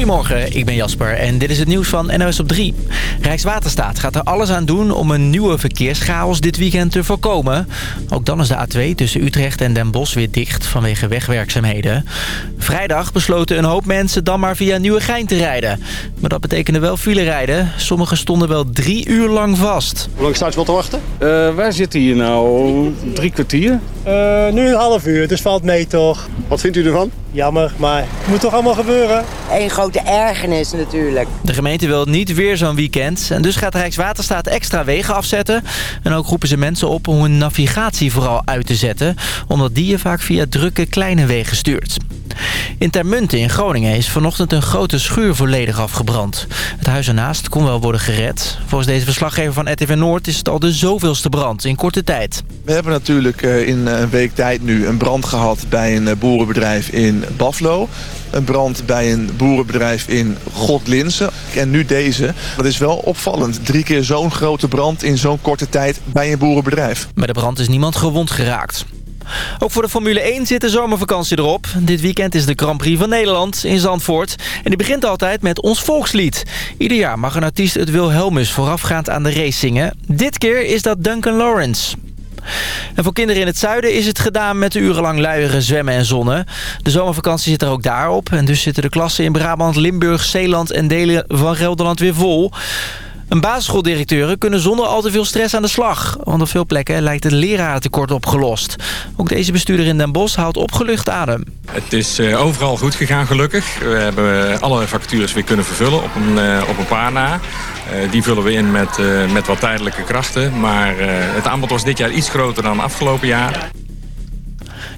Goedemorgen, ik ben Jasper en dit is het nieuws van NOS op 3. Rijkswaterstaat gaat er alles aan doen om een nieuwe verkeerschaos dit weekend te voorkomen. Ook dan is de A2 tussen Utrecht en Den Bosch weer dicht vanwege wegwerkzaamheden. Vrijdag besloten een hoop mensen dan maar via Nieuwegein te rijden. Maar dat betekende wel file rijden. Sommigen stonden wel drie uur lang vast. Hoe lang staat je wel te wachten? Uh, wij zitten hier nou drie kwartier. Uh, nu een half uur, dus valt mee toch. Wat vindt u ervan? Jammer, maar het moet toch allemaal gebeuren? Eén grote ergernis natuurlijk. De gemeente wil niet weer zo'n weekend. En dus gaat Rijkswaterstaat extra wegen afzetten. En ook roepen ze mensen op om hun navigatie vooral uit te zetten. Omdat die je vaak via drukke kleine wegen stuurt. In Termunten in Groningen is vanochtend een grote schuur volledig afgebrand. Het huis ernaast kon wel worden gered. Volgens deze verslaggever van RTV Noord is het al de zoveelste brand in korte tijd. We hebben natuurlijk eh, in een week tijd nu een brand gehad bij een eh, boerenbedrijf in Baflo. Een brand bij een boerenbedrijf in Godlinze. En nu deze. Dat is wel opvallend. Drie keer zo'n grote brand in zo'n korte tijd bij een boerenbedrijf. Bij de brand is niemand gewond geraakt. Ook voor de Formule 1 zit de zomervakantie erop. Dit weekend is de Grand Prix van Nederland in Zandvoort. En die begint altijd met ons volkslied. Ieder jaar mag een artiest het Wilhelmus voorafgaand aan de race zingen. Dit keer is dat Duncan Lawrence. En voor kinderen in het zuiden is het gedaan met urenlang luieren, zwemmen en zonnen. De zomervakantie zit er ook daarop. En dus zitten de klassen in Brabant, Limburg, Zeeland en delen van Gelderland weer vol. Een basisschooldirecteuren kunnen zonder al te veel stress aan de slag. Want op veel plekken lijkt het lerarentekort opgelost. Ook deze bestuurder in Den Bosch houdt opgelucht adem. Het is eh, overal goed gegaan gelukkig. We hebben alle vacatures weer kunnen vervullen op een, eh, op een paar na. Eh, die vullen we in met, met wat tijdelijke krachten. Maar het aanbod was dit jaar iets groter dan afgelopen jaar.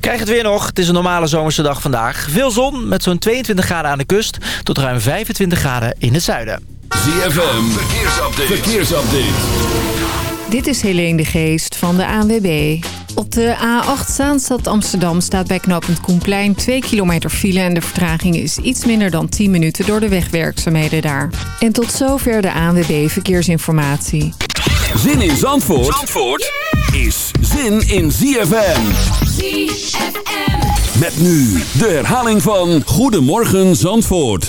Krijg het weer nog. Het is een normale zomerse dag vandaag. Veel zon met zo'n 22 graden aan de kust tot ruim 25 graden in het zuiden. ZFM, verkeersupdate. verkeersupdate. Dit is Helene de Geest van de ANWB. Op de A8 Zaanstad Amsterdam staat bij knooppunt Koenplein 2 kilometer file... en de vertraging is iets minder dan 10 minuten door de wegwerkzaamheden daar. En tot zover de ANWB Verkeersinformatie. Zin in Zandvoort, Zandvoort is zin in ZFM. ZFM. Met nu de herhaling van Goedemorgen Zandvoort.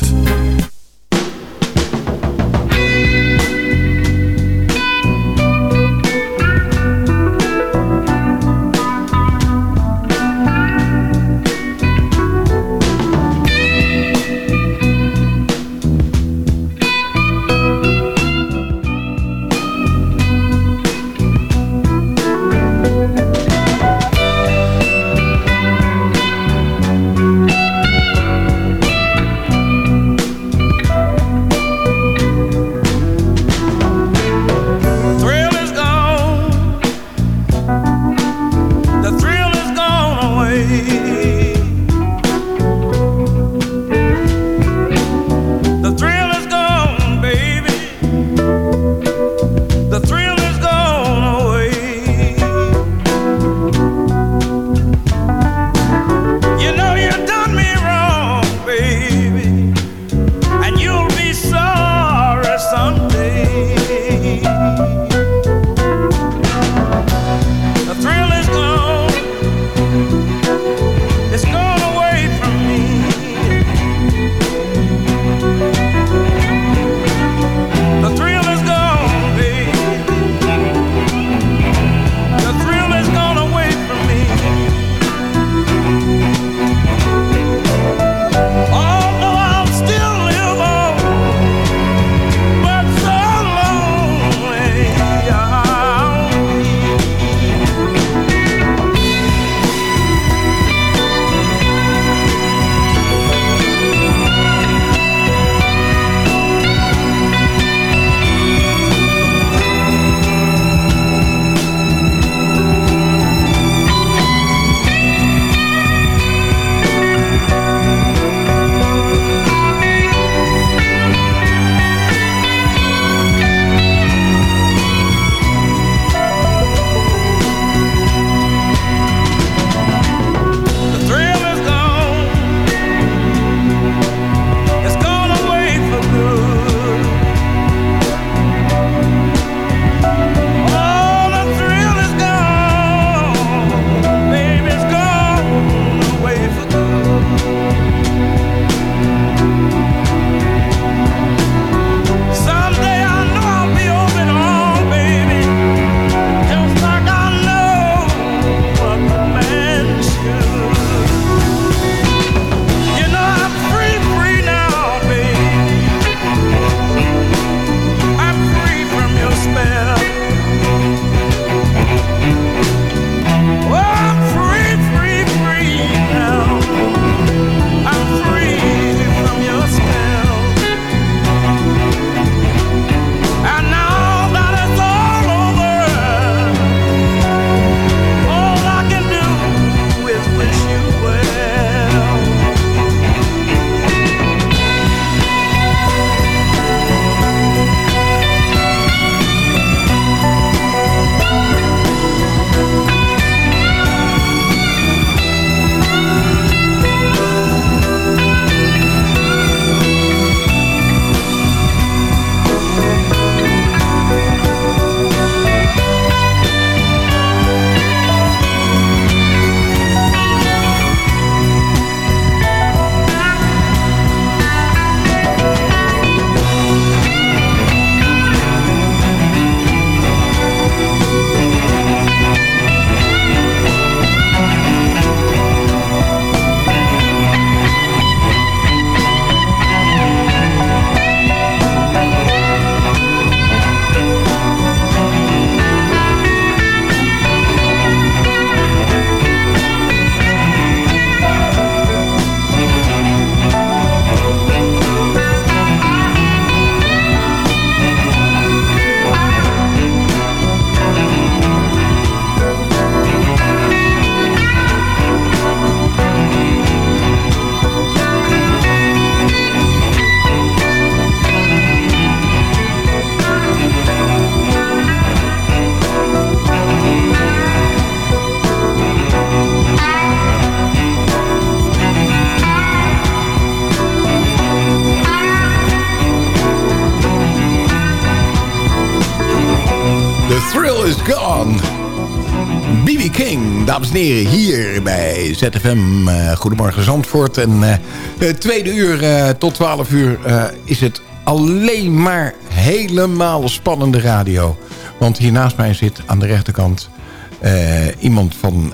ZFM. Uh, Goedemorgen Zandvoort. En uh, tweede uur uh, tot 12 uur is het alleen maar helemaal spannende radio. Want hier naast mij zit aan de rechterkant iemand van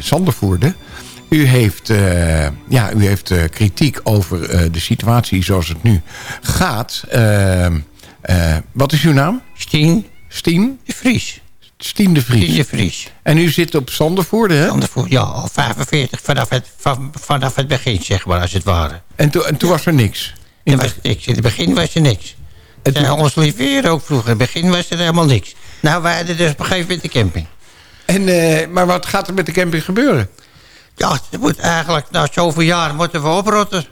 Zandervoerde. U heeft, ja, u heeft kritiek over de situatie zoals het nu gaat. wat is uw naam? Stien. Stien? De Vries. Stien de Vries. Stien de Vries. En u zit op Zandervoorde, hè? Zandervoorde, ja, al 45, vanaf het, van, vanaf het begin, zeg maar, als het ware. En, to, en toen was er niks? In er was niks. In het begin was er niks. En toen... ons lief ook vroeger. In het begin was er helemaal niks. Nou, wij hadden dus op een gegeven moment de camping. En, uh, maar wat gaat er met de camping gebeuren? Ja, het moet eigenlijk, na zoveel jaar moeten we oprotten.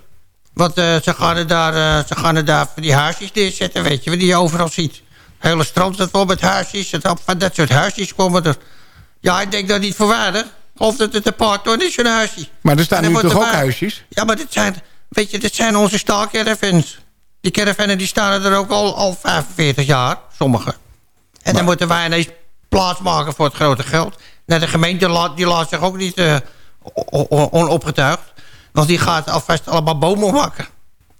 Want uh, ze, gaan er daar, uh, ze gaan er daar die huisjes neerzetten, weet je, die je overal ziet hele strand staat vol met huisjes. Van dat soort huisjes komen er. Ja, ik denk dat niet voor waardig. Of dat het een partner is, een huisje. Maar er staan nu toch ook huisjes? Ja, maar dit zijn, weet je, dit zijn onze staalcaravans. Die caravannen die staan er ook al, al 45 jaar, sommige. En dan moeten wij ineens plaats maken voor het grote geld. Nou, de gemeente laat, die laat zich ook niet uh, onopgetuigd. Want die gaat alvast allemaal bomen maken.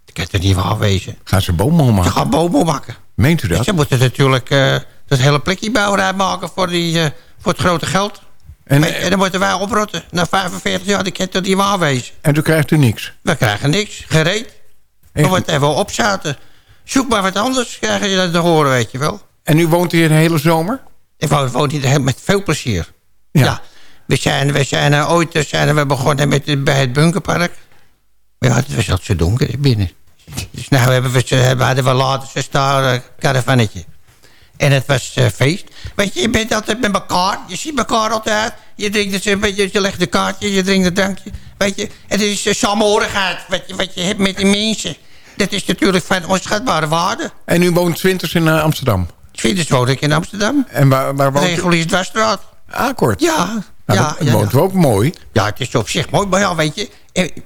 Ik kan het niet waar wezen. Gaan ze bomen maken? Ze gaan bomen maken. Meent u dat? Ze moeten natuurlijk uh, dat hele plekje bouwruim maken voor, die, uh, voor het grote geld. En, en, dan moeten wij oprotten. Na 45 jaar, ik kan dat niet waar wezen. En toen krijgt u niks? We krijgen niks, gereed. We moeten even opzaten. Zoek maar wat anders, krijgen je dat te horen, weet je wel. En u woont hier de hele zomer? Ik woon hier met veel plezier. Ja. ja. We zijn, we zijn ooit zijn we begonnen met, bij het bunkerpark. Ja, het was al zo donker binnen. Dus nou hebben we, hadden we later zo'n star caravannetje. En het was uh, feest. Weet je, je bent altijd met elkaar. Je ziet elkaar altijd. Je drinkt een beetje, je legt een kaartje, je drinkt een drankje. Weet je, het is uh, samenhorigheid wat je, wat je hebt met die mensen. Dat is natuurlijk van onschatbare waarde. En u woont winters in uh, Amsterdam? Winters woon ik in Amsterdam. En waar, waar woont Regulier Dwarsstraat. Akkoord. Ja. Nou, ja, dat ja, woont ja. ook mooi. Ja, het is op zich mooi. Maar ja, weet je,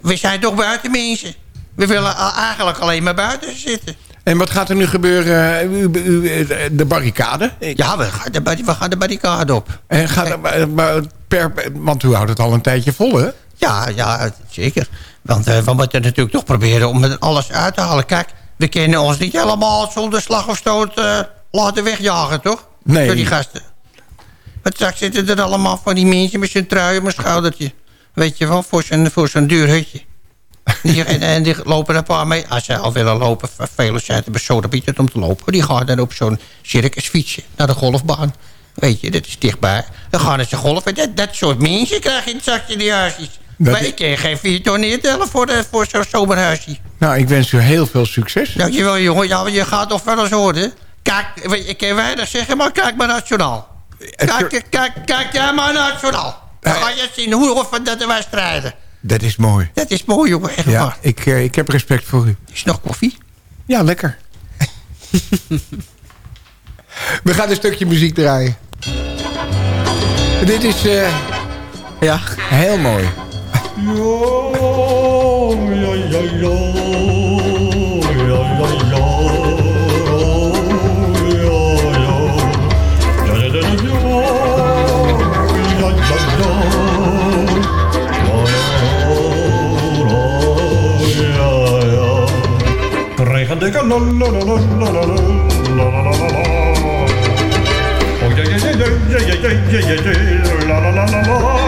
we zijn toch buiten mensen. We willen eigenlijk alleen maar buiten zitten. En wat gaat er nu gebeuren? U, u, de barricade? Ja, we gaan de, we gaan de barricade op. En gaat er, per, want u houdt het al een tijdje vol, hè? Ja, ja zeker. Want uh, we moeten natuurlijk toch proberen om alles uit te halen. Kijk, we kunnen ons niet helemaal zonder slag of stoot uh, laten wegjagen, toch? Nee. Door die gasten. Maar straks zitten er allemaal van die mensen met zijn trui op mijn schoudertje. Weet je wel, voor zo'n voor zo'n duur hutje. Die, en, en, die lopen een paar mee. Als ze al willen lopen, velen zijn te besodemieterd om te lopen. Die gaan dan op zo'n circusfietsje naar de golfbaan. Weet je, dat is dichtbij. Dan gaan ze golfen. Dat, dat soort mensen krijg je in het zakje die huisjes. Dat maar ik kan geen vier ton neertellen voor, de, voor zo'n zomerhuisje. Nou, ik wens u heel veel succes. Dankjewel, jongen. Ja, je gaat toch wel eens horen. Kijk, ik kan weinig zeggen, maar kijk maar nationaal. Kijk, kijk, kijk jij maar nationaal. Dan ga je zien hoe of dat wij strijden. Dat is mooi. Dat is mooi, jongen. Echt ja, waar. Ik, uh, ik heb respect voor u. Is nog koffie? Ja, lekker. We gaan een stukje muziek draaien. Dit is uh, ja, heel mooi. they la la la la la la la la la la la Oh yeah yeah yeah yeah yeah yeah yeah yeah yeah la la la la la la la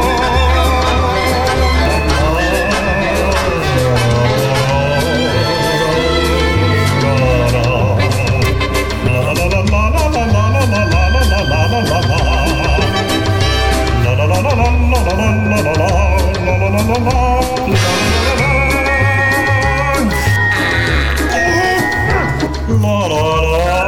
la la la la la la la la la la la la la.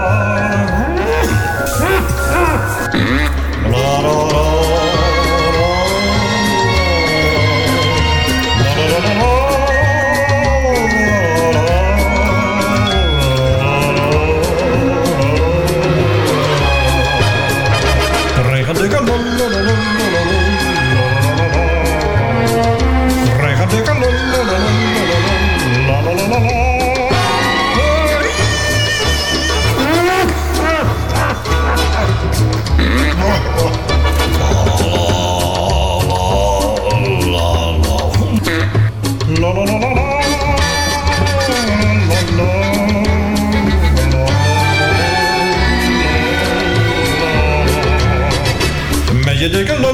you dig a low,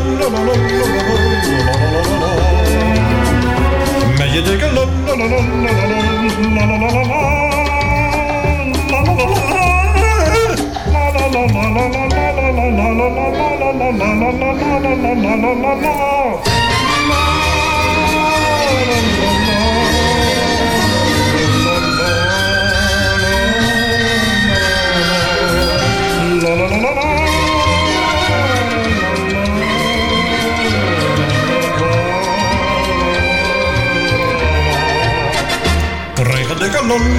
Komt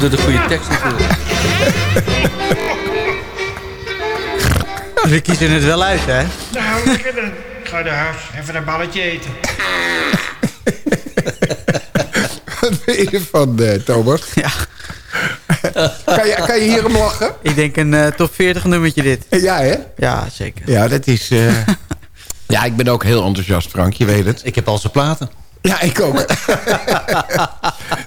door de goede tekst natuurlijk. We kiezen het wel uit, hè? Nou, lekker dan. Ik ga naar huis. Even een balletje eten. Wat vind je ervan, eh, Thomas? Ja. Kan, je, kan je hier om lachen? Ik denk een eh, top 40 nummertje dit. Ja, hè? Ja, zeker. Ja, dat is... eh, ja, ik ben ook heel enthousiast, Frank. Je weet het. Ik heb al zijn platen. Ja, ik ook.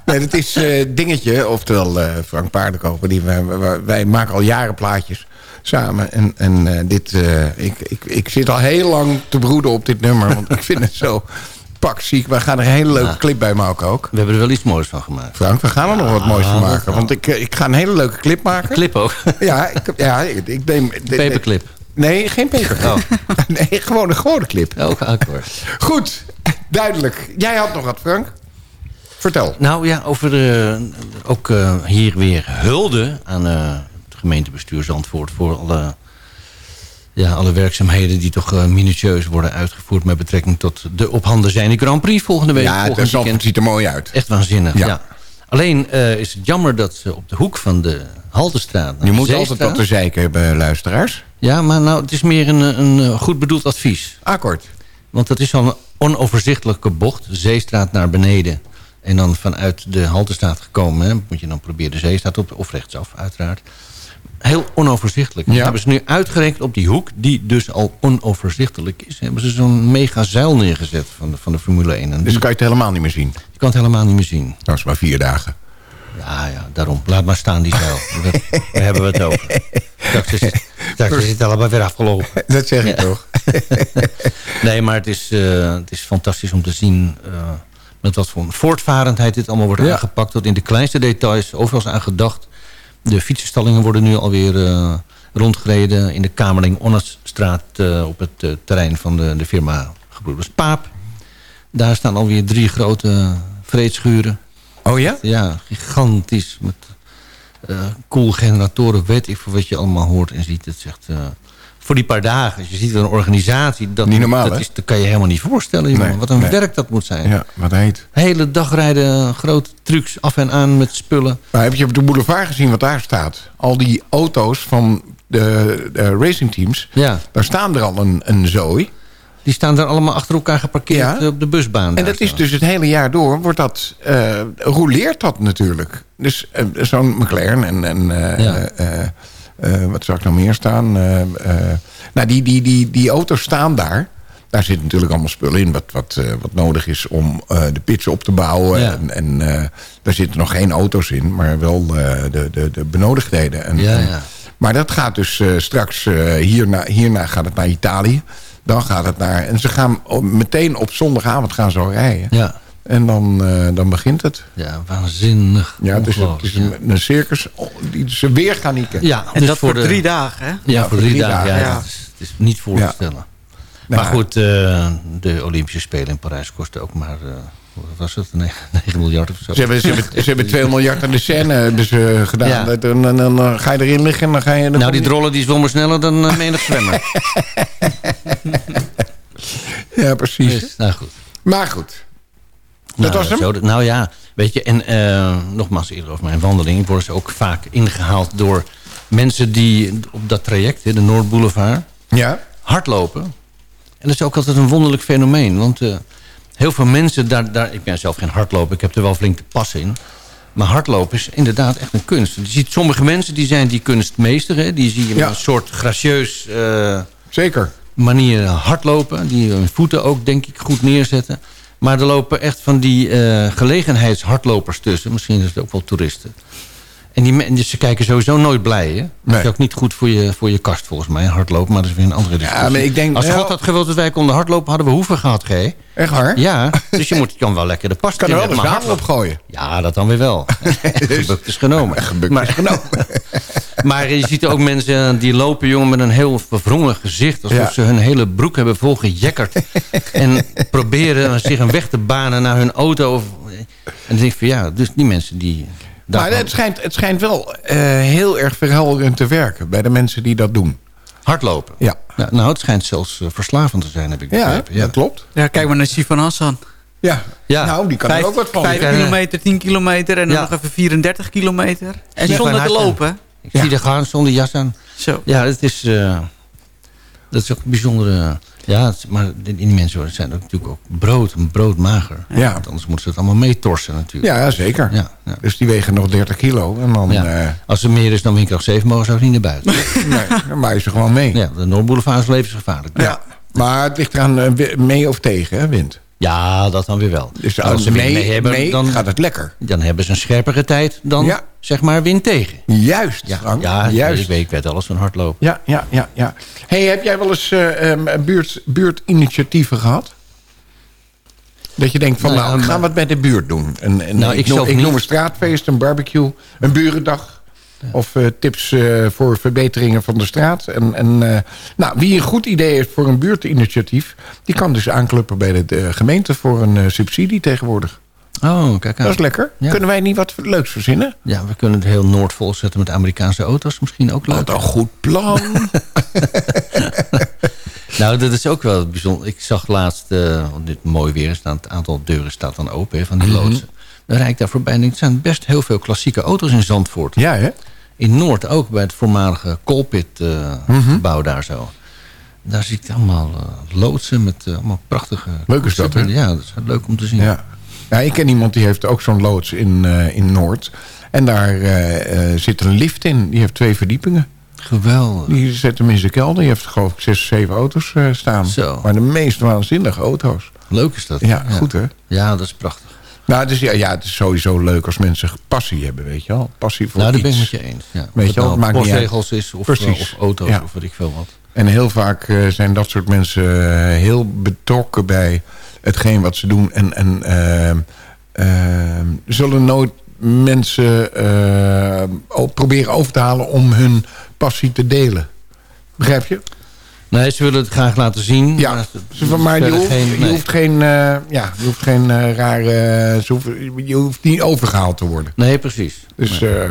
nee, dat is eh dingetje, oftewel eh, Frank Paardenkoper. Die, wij, wij- wij maken al jaren plaatjes samen. En, en eh, dit, eh, ik, ik, ik zit al heel lang te broeden op dit nummer. Want ik vind het zo pakziek. We gaan er een hele leuke Ja. clip bij maken ook. We hebben er wel iets moois van gemaakt. Frank, we gaan er nog wat moois van maken. Want ik, eh, ik ga een hele leuke clip maken. Clip ook. Ja, ik, ja, ik, ik neem... Paperclip. Nee, geen paperclip. Oh. Nee, gewoon een gewone clip. Ook akkoord. Goed, duidelijk. Jij had nog wat, Frank? Vertel. Nou ja, over eh, ook eh, hier weer hulde aan het gemeentebestuur Zandvoort... voor alle, ja, alle werkzaamheden die toch eh, minutieus worden uitgevoerd... met betrekking tot de op handen zijnde Grand Prix volgende week. Ja, het ziet er mooi uit. Echt waanzinnig, Ja. ja. Alleen eh, is het jammer dat ze op de hoek van de Haltestraat... Je de moet altijd op de zeiken hebben, luisteraars. Ja, maar nou, het is meer een, een eh, goed bedoeld advies. Akkoord. Want dat is al een onoverzichtelijke bocht. Zeestraat naar beneden. En dan vanuit de Haltestraat gekomen. Hè, moet je dan proberen de Zeestraat op. Of rechtsaf, uiteraard. Heel onoverzichtelijk. Dat Ja. hebben ze nu uitgerekend op die hoek. Die dus al onoverzichtelijk is. Hebben ze zo'n mega zeil neergezet van de, van de Formule 1. En Dus die- kan je het helemaal niet meer zien. je kan het helemaal niet meer zien. Dat is maar vier dagen. Ja, ja, daarom. Laat maar staan die zeil. Daar, hebben we het over. Straks is, het allemaal weer afgelopen. Dat zeg ik Ja. toch. Nee, maar het is, eh, het is fantastisch om te zien... eh, met wat voor voortvarendheid dit allemaal wordt Ja. aangepakt. Tot in de kleinste details, overal is aan gedacht. De fietsenstallingen worden nu alweer eh, rondgereden... in de Kamerling Onnesstraat eh, op het eh, terrein van de, de firma Gebroeders Paap. Daar staan alweer drie grote vreedschuren. Oh ja? Ja, gigantisch. Met koelgeneratoren, weet ik voor wat je allemaal hoort en ziet. Het zegt, voor die paar dagen, je ziet een organisatie... Dat, Niet normaal, dat, is, dat kan je helemaal niet voorstellen. jongen. Nee, wat een nee. werk dat moet zijn. Ja, wat heet. Hele dag rijden, grote trucks af en aan met spullen. Maar heb je op de boulevard gezien wat daar staat? Al die auto's van de, de racingteams. Ja, Daar staan er al een, een zooi. die staan daar allemaal achter elkaar geparkeerd Ja. eh, op de busbaan. En dat is dus het hele jaar door, wordt dat, eh rouleert dat natuurlijk. Dus eh, zo'n McLaren en, en Ja. Eh, wat zou ik nou meer staan? Eh, eh, nou, die, die, die, die auto's staan daar. Daar zit natuurlijk allemaal spullen in wat, wat, wat nodig is om de pits op te bouwen. Ja. En, en daar zitten nog geen auto's in, maar wel de, de, de benodigdheden. En, Ja, ja. maar dat gaat dus straks, hierna, hierna gaat het naar Italië. Dan gaat het naar... En ze gaan meteen op zondagavond gaan ze rijden. Ja, En dan, eh, dan begint het. ja, waanzinnig. Ja, het is, het is een, een circus oh, die ze weer gaan niet kennen. Ja, En dus dat voor de- drie dagen, hè? Ja, voor drie dagen. Ja, Ja. Het, is, het is niet voor te stellen. Nou, maar goed, eh, de Olympische Spelen in Parijs kosten ook maar... eh, wat was het? 9, 9 miljard of zo. Ze hebben, ze, hebben, ze hebben 2 miljard aan de scène ze gedaan. Ja. Dan, dan, dan ga je erin liggen en dan ga je... dan Nou, die drollen die zwommen sneller dan uh, menig zwemmer. Ja, precies. Dus, nou goed. Maar goed. Nou, was hem? zo, nou ja, weet je, en eh, nogmaals eerder over mijn wandeling. Ik word dus ook vaak ingehaald door mensen die op dat traject, de Noordboulevard, Ja? hardlopen. En dat is ook altijd een wonderlijk fenomeen. Want eh, heel veel mensen, daar, daar, ik ben zelf geen hardloper, ik heb er wel flink te passen in. Maar hardlopen is inderdaad echt een kunst. Je ziet sommige mensen die zijn die kunstmeester. Hè, die zie je met een soort gracieus eh, Zeker. manier hardlopen. Die hun voeten ook, denk ik, goed neerzetten. Maar er lopen echt van die eh, gelegenheidshardlopers tussen. Misschien is het ook wel toeristen. En die, men- dus ze kijken sowieso nooit blij, hè? Dat is ook niet goed voor je, voor je kast, volgens mij, hardlopen. Maar dat is weer een andere discussie. maar ik denk Als wel- God had gewild dat wij konden hardlopen, hadden we hoeven gehad, G. Echt waar? Ja, dus je moet, kan wel lekker de pas Kan er wel tillen, de maar zadel op gooien. Ja, dat dan weer wel. Gebukt is genomen. Gebukt maar, is genomen. maar je ziet ook mensen die lopen, jongen, met een heel verwrongen gezicht. Alsof Ja. ze hun hele broek hebben volgejekkerd. en proberen zich een weg te banen naar hun auto. Of, en dan denk ik van ja, dus die mensen die... Maar het schijnt, het schijnt wel eh, heel erg verhelderend te werken bij de mensen die dat doen. Hardlopen? Ja. Nou, nou, het schijnt zelfs eh, verslavend te zijn, heb ik Ja, begrepen. dat klopt. Ja, kijk maar naar Sifan Hassan. Ja. Ja. nou die kan er ook wat van. vijf leren. kilometer, 10 kilometer en dan Ja. nog even 34 kilometer. En zonder te lopen. Ik zie er gaan zonder jas aan. Zo. Ja, het is, eh, dat is ook een bijzondere... Ja, maar die die mensen zijn ook natuurlijk ook brood, broodmager. Ja. Want anders moeten ze het allemaal meetorsen natuurlijk. Ja, zeker. Ja, ja. Dus die wegen nog 30 kilo. En dan Ja. eh, Als er meer is dan windkracht 7, mogen ze ook niet naar buiten. nee, dan maaien ze gewoon mee. ja, de Noordboulevard is levensgevaarlijk. Ja. Maar het ligt eraan eh, mee of tegen, hè, wind. Ja, dat dan weer wel. Dus Maar als ze wind mee, hebben, mee dan, gaat het lekker. dan hebben ze een scherpere tijd dan, Ja. zeg maar, wind tegen. Juist, Ja, Frank. ja juist. ik weet, ik weet alles van hardlopen. Ja, ja, ja, ja. Hey, heb jij wel eens eh, ehm, buurt, buurtinitiatieven gehad? Dat je denkt van, Nou, nou, ja, gaan we het bij de buurt doen? En, en Nou, ik, ik noem, ik noem een straatfeest, een barbecue, een burendag. Of eh, tips eh, voor verbeteringen van de straat. En, en, eh, nou, wie een goed idee heeft voor een buurtinitiatief... die kan dus aankloppen bij de, de gemeente voor een subsidie tegenwoordig. Oh, kijk aan. Dat is lekker. Ja. Kunnen wij niet wat leuks verzinnen? Ja, we kunnen het heel Noord volzetten met Amerikaanse auto's. Misschien ook leuk. Wat een goed plan. Nou, dat is ook wel bijzonder. Ik zag laatst, want dit mooi weer is, dan het aantal deuren staat dan open van die Mhm. loodsen. Dan rijd ik daar voorbij en denk, er zijn best heel veel klassieke auto's in Zandvoort. ja, hè? In Noord ook, bij het voormalige Colpit eh, Mhm. daar zo. Daar zie ik allemaal eh, loodsen met eh, allemaal prachtige... Leuk is dat, hè? Ja, dat is leuk om te zien. Ja. ja, ik ken iemand die heeft ook zo'n loods in, in Noord. En daar zit een lift in. Die heeft twee verdiepingen. Geweldig. Die zet hem in zijn kelder. Die heeft geloof ik zes, zeven auto's staan. Zo. Maar de meest waanzinnige auto's. Leuk is dat. Ja, goed hè? Ja, dat is prachtig. Nou, dus ja, ja, het is sowieso leuk als mensen passie hebben, weet je wel. Passie voor nou, daar iets. ben ik met je eens. Ja. Weet Of je wel, nou maakt niet uit. postregels is of, eh, of auto's Ja. of weet ik veel wat. En heel vaak eh, zijn dat soort mensen eh, heel betrokken bij hetgeen wat ze doen. En, en ehm, zullen nooit mensen proberen over te halen om hun passie te delen. Begrijp je? Nee, ze willen het graag laten zien. Ja, maar, Ze van, maar je hoeft geen- geen, nee. je hoeft geen, eh, ja, je hoeft geen eh, rare... ze hoeven- je hoeft niet overgehaald te worden. Nee, precies. Dus eh,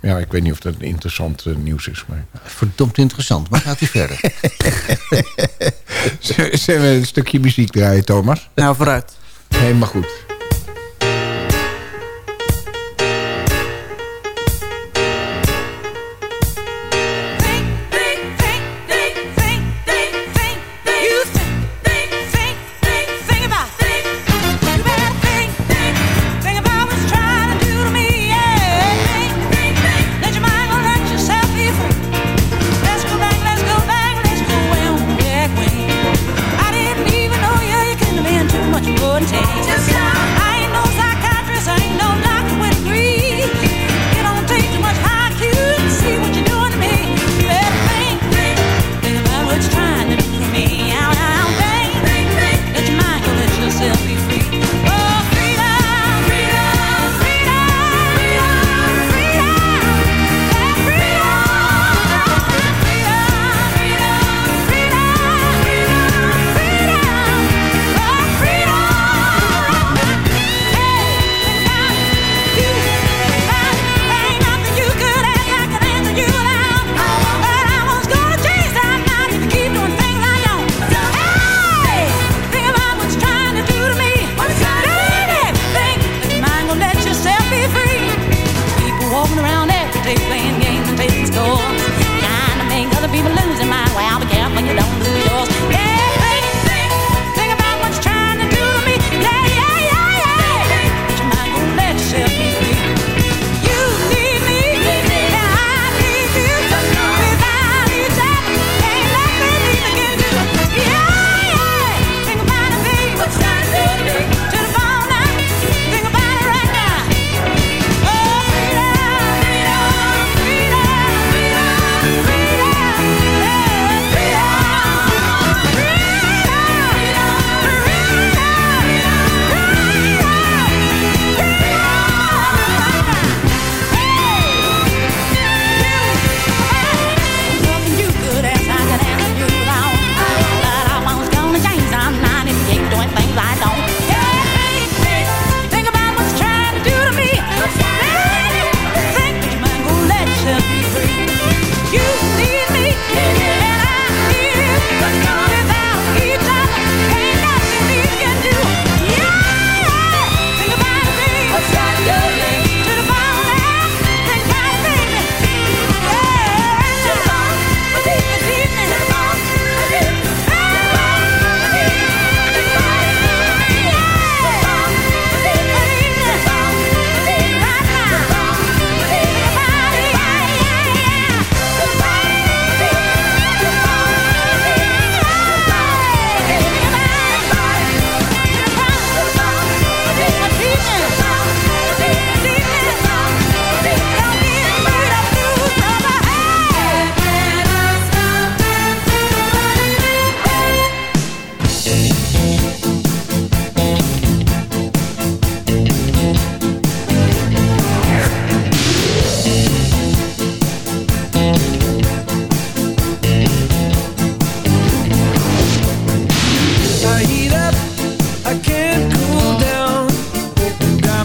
ja, ik weet niet of dat interessant nieuws is. Maar... Verdomd interessant, maar gaat u verder. Zullen we een stukje muziek draaien, Thomas? Nou, vooruit. Helemaal goed.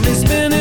time is spinning.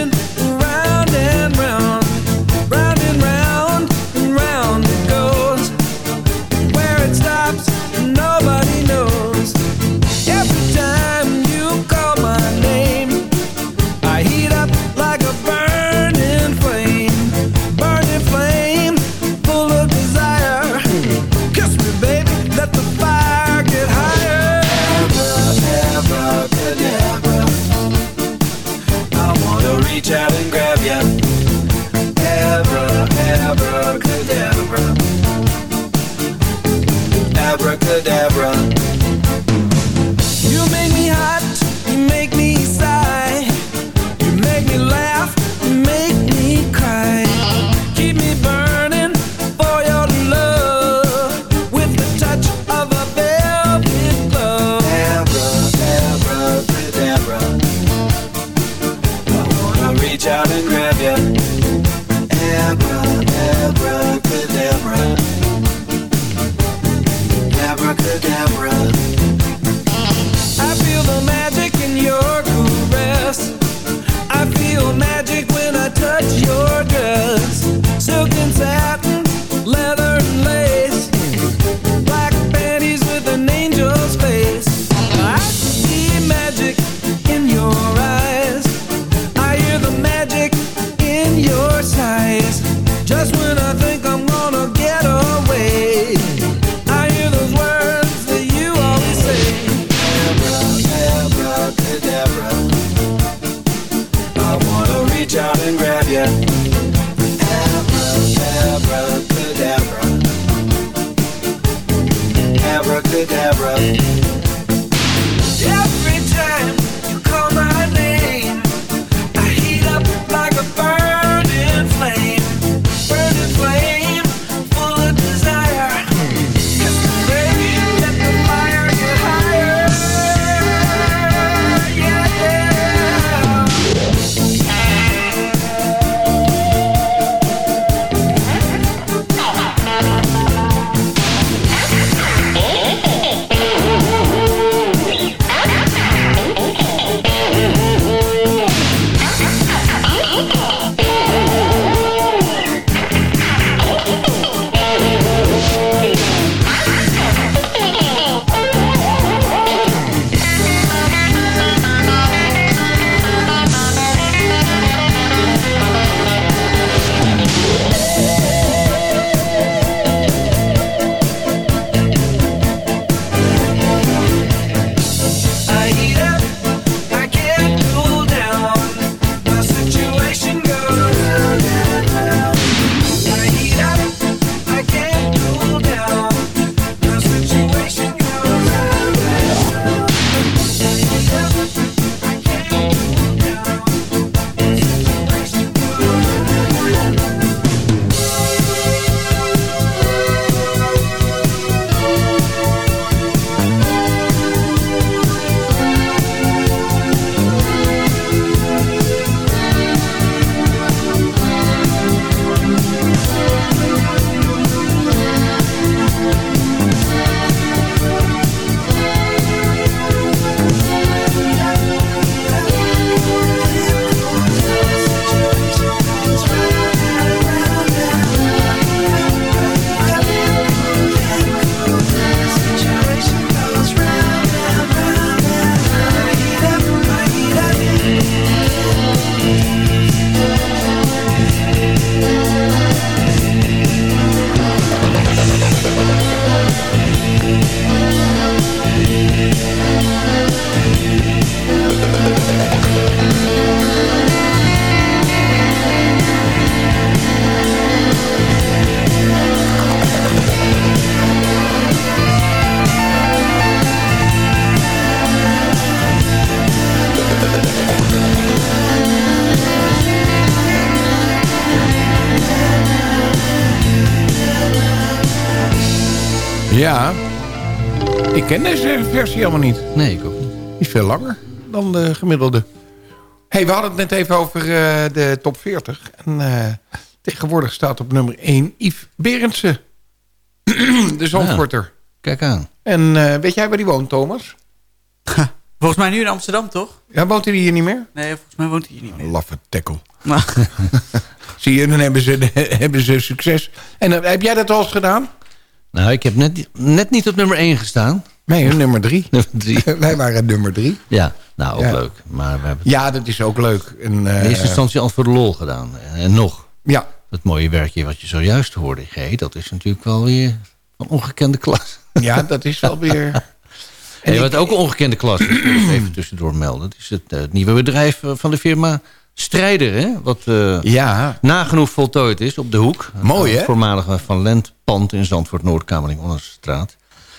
Abracadabra. Ken deze versie helemaal niet. Nee, ik ook niet. Die is veel langer dan de gemiddelde. hey, we hadden het net even over eh, de top 40. En eh, tegenwoordig staat op nummer 1 Yves Berendsen. de Zandvoorter. Kijk aan. En eh, weet jij waar die woont, Thomas? Volgens mij nu in Amsterdam, toch? Ja, woont hij hier niet meer? Nee, volgens mij woont hij hier niet meer. Laffe. Maar, Zie je, dan hebben ze, hebben ze succes. En heb jij dat al eens gedaan? Nou, ik heb net, net niet op nummer 1 gestaan. Nee, nummer 3. Nummer 3. Wij waren nummer 3. Ja, nou ook Ja. leuk. Maar we hebben het Ja, dat is ook leuk. En, eh, in eerste instantie al voor de lol gedaan. En nog. Ja. Het mooie werkje wat je zojuist hoorde, G, dat is natuurlijk wel weer van ongekende klas. Ja, dat is wel weer... En wat ook een ongekende klas is, even tussendoor melden. Dat is het, eh, het nieuwe bedrijf eh, van de firma Strijder, hè? Wat eh, ja. nagenoeg voltooid is op de hoek. Mooi, hè? Het voormalige Van Lent pand in Zandvoort, Noordkamerling, Onderstraat.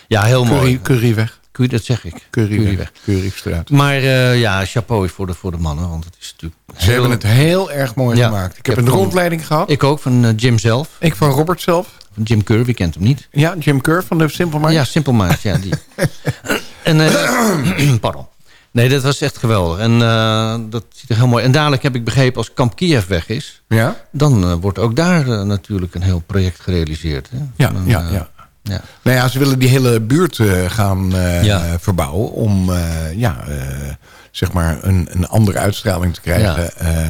Ja, heel Curry, mooi. Curryweg. Curry, dat zeg ik. Curryweg. Currystraat. Maar eh, ja, chapeau voor de, voor de mannen. Want het is natuurlijk Ze hebben het heel erg mooi Ja. gemaakt. Ik heb heb een rondleiding gehad. Ik ook, van eh, Jim zelf. Ik van Robert zelf. Van Jim Kerr, wie kent hem niet? Ja, Jim Kerr van de Simple Minds. Ja, Simple Minds, ja, die. en, eh, pardon. Nee, dat was echt geweldig. En dat ziet er heel mooi. En dadelijk heb ik begrepen, als Kamp Kiev weg is... Ja? dan wordt ook daar natuurlijk een heel project gerealiseerd. Hè? Ja, ja, ja. Ja. Nou ja, ze willen die hele buurt eh, gaan eh, Ja. verbouwen... om eh, ja, zeg maar een, een andere uitstraling te krijgen. Eh,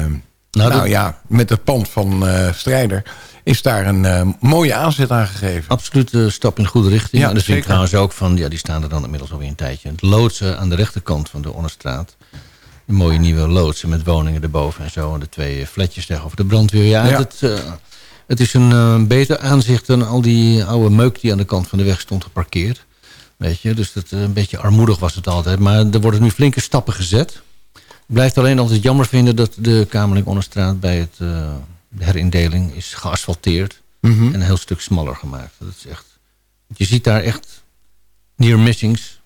eh, nou dat- ja, met het pand van Strijder... is daar een mooie aanzet aan gegeven. Absoluut een stap in de goede richting. Ja, en dat vind ik trouwens ook van... Ja, die staan er dan inmiddels alweer een tijdje. Het loodsen aan de rechterkant van de Onnerstraat. Een mooie nieuwe loodsen met woningen erboven en zo. En de twee flatjes tegenover de brandweer. Ja, Ja. Eh, het is een eh, beter aanzicht dan al die oude meuk die aan de kant van de weg stond geparkeerd. Weet je, dus dat, eh, een beetje armoedig was het altijd. Maar er worden nu flinke stappen gezet. Ik blijf alleen altijd jammer vinden dat de Kamerling Onnerstraat bij het, eh, de herindeling is geasfalteerd. Mhm. En een heel stuk smaller gemaakt. Dat is echt, je ziet daar echt near missings.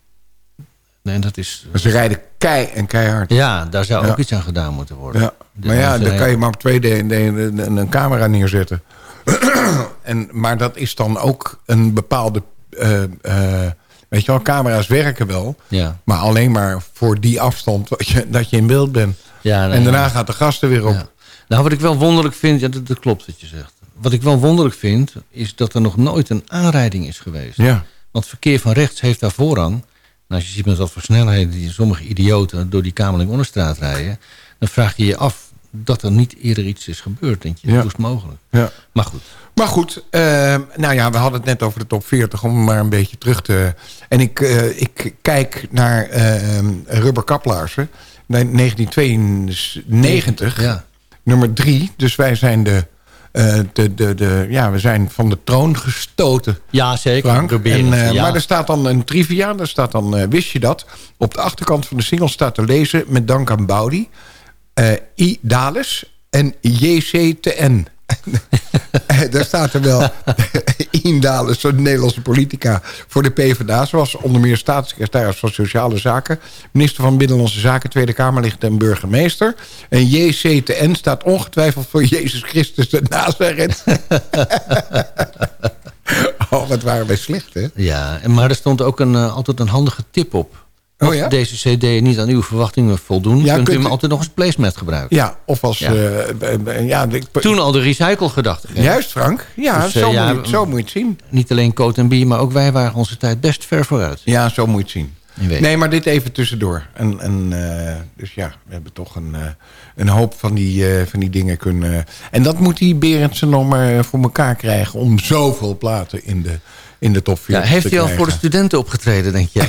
Nee, dat is... Ze rijden kei en keihard. Ja, daar zou Ja. ook iets aan gedaan moeten worden. Ja. Maar ja, dan kan je maar op twee de, de- de- een camera neerzetten. en, maar dat is dan ook een bepaalde... eh, eh, weet je wel, camera's werken wel. Ja. Maar alleen maar voor die afstand dat je, dat je in beeld bent. Ja, nee, en daarna ja. gaat de gast er weer op. Ja. Nou, wat ik wel wonderlijk vind, ja, dat, dat klopt wat je zegt. Wat ik wel wonderlijk vind, is dat er nog nooit een aanrijding is geweest. Ja. Want verkeer van rechts heeft daar voorrang. Als je ziet met wat voor snelheden die sommige idioten door die Kamerling Onderstraat rijden, dan vraag je je af dat er niet eerder iets is gebeurd. Denk je, Ja. hoe is het mogelijk? Ja. Maar goed. Maar goed, eh, nou ja, we hadden het net over de top 40, om maar een beetje terug te... En ik, eh, ik kijk naar eh Rubber Kaplaarsen, 1992, Ja. nummer 3. Dus wij zijn de, eh, de, de, de, ja, we zijn van de troon gestoten. Ja, zeker. Frank. En, eh, ja. Maar er staat dan een trivia, daar staat dan, eh, wist je dat? Op de achterkant van de single staat te lezen, met dank aan Baudi, I. Dales en JCTN. Eh, Daar staat er wel Ian Dales, een Nederlandse politica voor de PvdA. Zoals onder meer staatssecretaris van Sociale Zaken... minister van Binnenlandse Zaken, Tweede Kamerlid en burgemeester. En JCTN staat ongetwijfeld voor Jezus Christus de Nazareth. oh, wat waren wij slecht, hè? Ja, maar er stond ook een, eh, altijd een handige tip op. Oh Als ja? deze cd niet aan uw verwachtingen voldoen... Ja, kunt u hem altijd nog als placemat gebruiken. Ja, of als... Ja. eh, eh, ja, ik- Toen al de recycle-gedachte. Juist, Frank. Ja, Dus, eh, zo, ja, moet je, zo moet je het zien. Niet alleen Coat en Bier, maar ook wij waren onze tijd best ver vooruit. Ja, zo moet je het zien. Nee, maar dit even tussendoor. En, en, eh, dus ja, we hebben toch een, eh, een hoop van die, eh, van die dingen kunnen... En dat moet die Berendsen nog maar voor elkaar krijgen... om zoveel platen in de, in de top 40 Ja, heeft hij al voor de studenten opgetreden, denk je?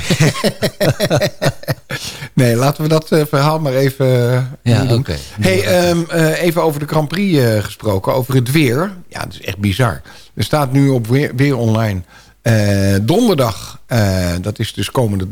Nee, laten we dat eh, verhaal maar even eh, Ja, doen. oké. Hey, ehm, eh, even over de Grand Prix gesproken, over het weer. Ja, het is echt bizar. Er staat nu op Weer, weer Online... donderdag, dat is dus komende,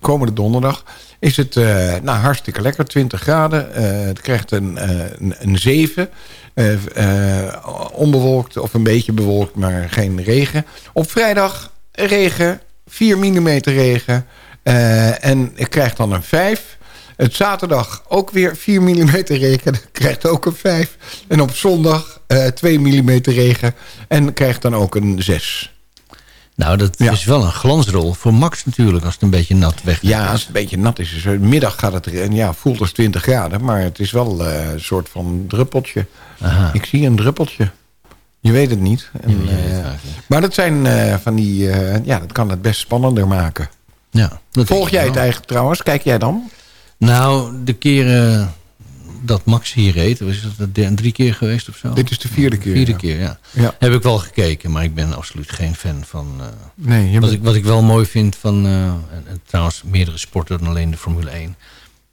komende donderdag... is het nou, hartstikke lekker, 20 graden. Het krijgt een, een, een 7... Eh, eh, onbewolkt of een beetje bewolkt, maar geen regen. Op vrijdag regen, 4 mm regen. Eh, en ik krijg dan een 5. Het zaterdag ook weer 4 mm regen. Krijgt ook een 5. En op zondag eh 2 mm regen. En krijgt dan ook een 6. Nou, dat is wel een glansrol voor Max natuurlijk, als het een beetje nat weg Ja, als het een beetje nat is. Dus middag gaat het en ja, voelt als 20 graden. Maar het is wel eh, een soort van druppeltje. Aha. Ik zie een druppeltje. Je weet het niet. En, weet het eh, maar dat zijn eh, van die... ja, dat kan het best spannender maken. Ja, dat Volg jij wel. het eigenlijk trouwens? Kijk jij dan? Nou, de keren dat Max hier reed, was dat de- drie keer geweest of zo? Dit is de vierde keer, Vierde ja. keer, ja. Ja. Heb ik wel gekeken, maar ik ben absoluut geen fan van... eh, Nee, wat, bent- ik, wat ik wel mooi vind van, eh, en, en trouwens meerdere sporten dan alleen de Formule 1...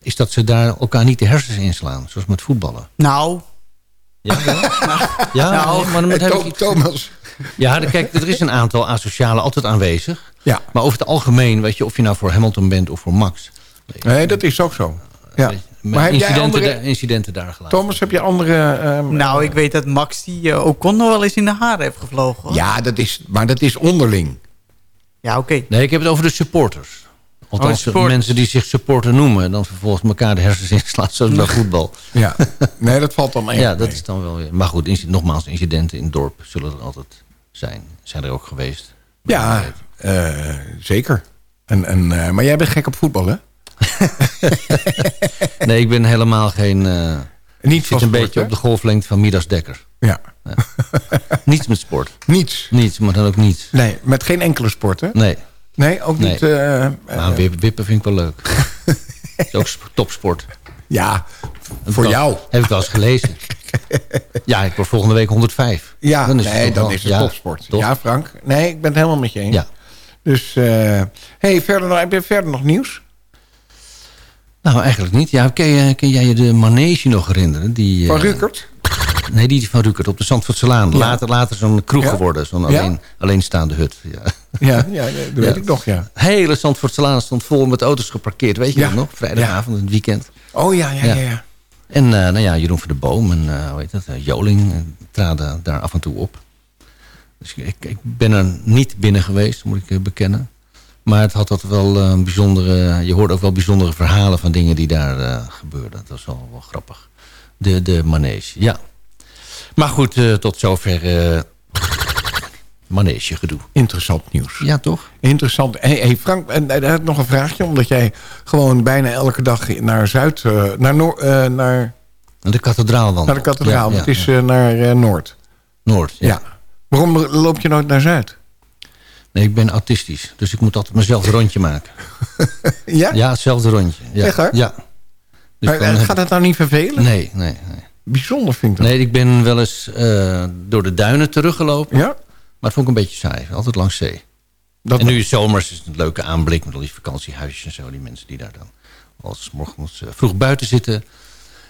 is dat ze daar elkaar niet de hersens inslaan, zoals met voetballen. Nou, Ja, wel? ja Nou, maar dan Eh, heb ik Tho- iets- Thomas. Ja, kijk, er is een aantal asocialen altijd aanwezig. Ja. Maar over het algemeen, weet je, of je nou voor Hamilton bent of voor Max... Nee, dat is ook zo. Ja. Maar heb jij incidenten, andere... da- incidenten daar gelaten. Thomas, heb je andere... ehm, nou, ik weet dat Max die uh, Ocon nog wel eens in de haren heeft gevlogen. hoor. Ja, dat is, maar dat is onderling. Ja, oké. Nee, ik heb het over de supporters. Althans, Oh, support- mensen die zich supporter noemen... en dan vervolgens elkaar de hersens inslaan, zoals bij voetbal. Ja, nee, dat valt dan echt Ja, dat mee. is dan wel weer... Maar goed, nogmaals, incidenten in het dorp zullen er altijd zijn. Zijn er ook geweest. Ja, eh, zeker. En, en, eh, maar jij bent gek op voetbal, hè? Nee, ik ben helemaal geen... eh Niet ik van zit een sport, beetje hè? op de golflengte van Midas Dekker. Ja. Niets met sport. Niets? Niets, maar dan ook niets. Nee, met geen enkele sport, hè? Nee. Nee, ook niet... Nee. eh, eh, Nou, wip- wippen vind ik wel leuk. dat is ook sp- topsport. ja, Heb voor jou. Heb ik wel eens gelezen. ja, ik word volgende week 105. Ja, Dan is het nee, toch dan wel- is het ja, topsport. Ja, Frank. Nee, ik ben het helemaal met je eens. Ja. Dus, eh hey, verder nog, heb je verder nog nieuws? Nou, eigenlijk niet. Ja, ken, jij je de manege nog herinneren? Die, Van eh, Rukert? Nee, die van Rukert op de Zandvoortselaan. Later, later zo'n kroeg Ja. geworden. Zo'n alleen, alleenstaande hut. Ja. Ja, ja, dat weet ik nog, ja. hele Zandvoortselaan stond vol met auto's geparkeerd. Weet je dat nog? Vrijdagavond, het weekend. Oh ja, ja, ja. ja. En eh, nou ja, Jeroen van der Boom en eh, hoe heet dat, Joling traden daar af en toe op. Dus ik, ik ben er niet binnen geweest, moet ik bekennen. Maar het had dat wel eh, een bijzondere... Je hoorde ook wel bijzondere verhalen van dingen die daar eh, gebeurden. Dat was wel, wel grappig. De, de manege, ja. Maar goed, eh, tot zover manege gedoe. Interessant nieuws. Ja, toch? Interessant. Hey, hey Frank, en, en, heb nog een vraagje. Omdat jij gewoon bijna elke dag naar Zuid... naar, Noor, naar, de kathedraal wandelen. naar de kathedraal. Ja, ja, dat is naar Noord. Noord, ja. Ja. Waarom loop je nooit naar Zuid? Nee, ik ben autistisch. Dus ik moet altijd mezelf een rondje maken. Ja? Ja, hetzelfde rondje. Ja. Echt waar? Ja. Dus Maar, eh, gaat het nou niet vervelen? ik- Nee, nee, nee. Bijzonder vind ik dat. Nee, ik ben wel eens eh, door de duinen teruggelopen. Ja? Maar het vond ik een beetje saai. Altijd langs zee. Dat en nu is zomers is het een leuke aanblik met al die vakantiehuisjes en zo. Die mensen die daar dan als morgens eh, vroeg buiten zitten.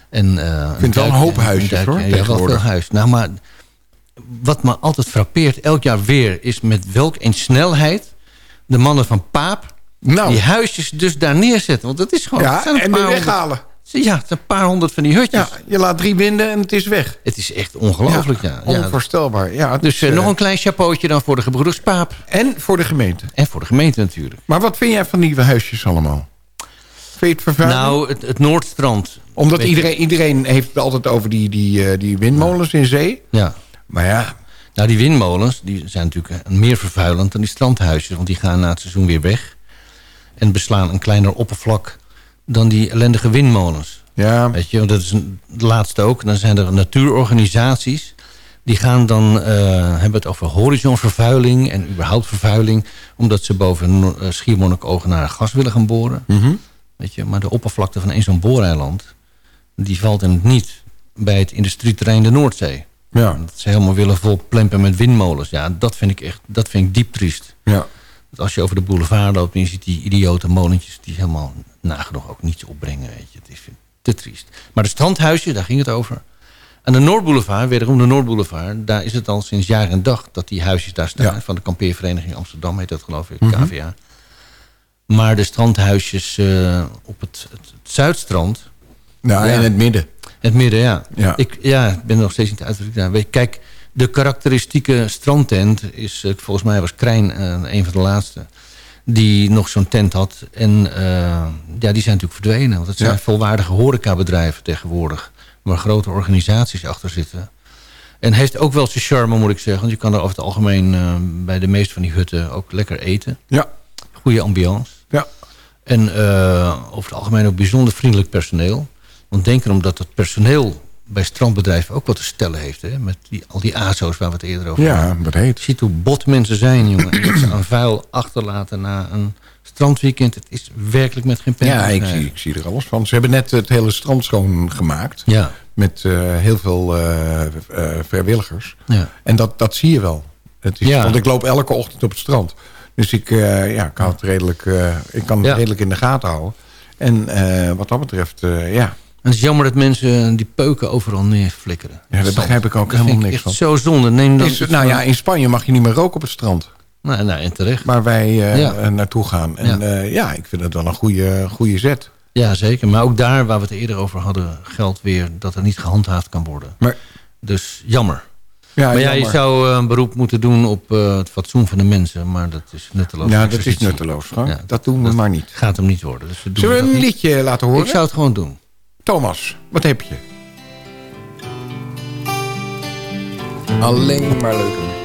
En, eh, vind wel een hoop huisjes, hoor, Ja, wel veel huis. Nou, maar wat me altijd frappeert elk jaar weer... is met welk een snelheid de mannen van Paap... Nou. die huisjes dus daar neerzetten. Want het is gewoon... Ja, zijn en weer honderd- weghalen. Ja, het zijn een paar honderd van die hutjes. Ja, je laat drie winden en het is weg. Het is echt ongelooflijk, ja. ja. Onvoorstelbaar. Ja, Dus eh, eh, nog een klein chapeautje dan voor de gebroeders Paap. En voor de gemeente. En voor de gemeente natuurlijk. Maar wat vind jij van die huisjes allemaal? Vind je het vervuiling? Nou, het, het Noordstrand. Omdat iedereen, iedereen heeft het altijd over die, die, eh, die windmolens in zee. Ja. Maar ja, Nou, die windmolens die zijn natuurlijk eh, meer vervuilend dan die strandhuisjes. Want die gaan na het seizoen weer weg. En beslaan een kleiner oppervlak dan die ellendige windmolens. ja, Weet je, want dat is een, het laatste ook. Dan zijn er natuurorganisaties. Die gaan dan, eh, hebben het over horizonvervuiling en überhaupt vervuiling. Omdat ze boven eh, Schiermonnikoog naar gas willen gaan boren. Mhm. Weet je, maar de oppervlakte van één zo'n booreiland... die valt in het niet bij het industrieterrein de Noordzee. Ja, Dat ze helemaal willen vol plempen met windmolens. Ja, dat vind ik echt dat vind ik diep triest. ja. Als je over de boulevard loopt... en je ziet die idiote molentjes... die helemaal nagenoeg ook niets opbrengen. Weet je. Het is te triest. Maar de strandhuisje, daar ging het over. Aan de Noordboulevard, wederom de Noordboulevard... daar is het al sinds jaar en dag dat die huisjes daar staan. Ja. Van de kampeervereniging Amsterdam heet dat geloof ik, Mhm. KVA. Maar de strandhuisjes eh, op het, het, het Zuidstrand... Nou, Ja. in het midden. Het midden, ja. Ja. Ik, ja, ik ben nog steeds niet uit. wat ik daar weet. Kijk, de karakteristieke strandtent is... volgens mij was Krijn eh, een van de laatste... die nog zo'n tent had. En eh, ja, die zijn natuurlijk verdwenen. Want het zijn Ja. volwaardige horecabedrijven tegenwoordig... waar grote organisaties achter zitten. En heeft ook wel zijn charme, moet ik zeggen. Want je kan er over het algemeen eh, bij de meeste van die hutten ook lekker eten. Ja, Goede ambiance. ja. En over het algemeen ook bijzonder vriendelijk personeel. Want denk erom dat het personeel bij strandbedrijven ook wat te stellen heeft. Hè? Met die, al die ASO's waar we het eerder over hadden. Ja, wat heet. Je ziet hoe bot mensen zijn, jongen. En dat ze aan vuil achterlaten na een strandweekend. Het is werkelijk met geen pen. Ja, ik zie, ik zie er alles van. Ze hebben net het hele strand schoongemaakt. Ja, Met eh, heel veel eh, vrijwilligers. ja. En dat, dat zie je wel. Het is, Ja. Want ik loop elke ochtend op het strand. Dus ik, ja, hou het redelijk, ik kan het Ja. redelijk in de gaten houden. En wat dat betreft, ja. En het is jammer dat mensen die peuken overal neerflikkeren. Ja, dat begrijp ik ook Dat helemaal niks van. zo zonde. Neem dan Is, nou van- ja, in Spanje mag je niet meer roken op het strand. nou, nou, en terecht. Waar wij eh, Ja. eh, naartoe gaan. En Ja. ja. ja, ik vind het wel een goede, goede zet. Ja, zeker. Maar ook daar waar we het eerder over hadden... geldt weer dat er niet gehandhaafd kan worden. Maar Dus jammer. Ja, maar ja, je jammer. zou eh, een beroep moeten doen op eh, het fatsoen van de mensen. Maar dat is nutteloos. Ja, dat is nutteloos. Ja, dat doen we maar niet. Gaat hem niet worden. Dus we doen Zullen we dat een niet. liedje laten horen? Ik zou het gewoon doen. Thomas, wat heb je? Alleen maar leuke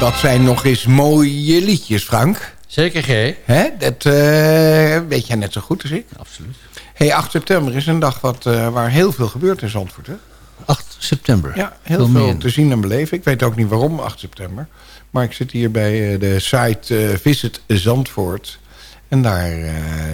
dat zijn nog eens mooie liedjes, Frank. Zeker, G. Hè? Dat eh, weet jij net zo goed als ik. Absoluut. Hey, 8 september is een dag wat, eh, waar heel veel gebeurt in Zandvoort, hè? 8 september. Ja, heel veel te zien en beleven. Ik weet ook niet waarom 8 september. Maar ik zit hier bij eh, de site Visit Zandvoort. En daar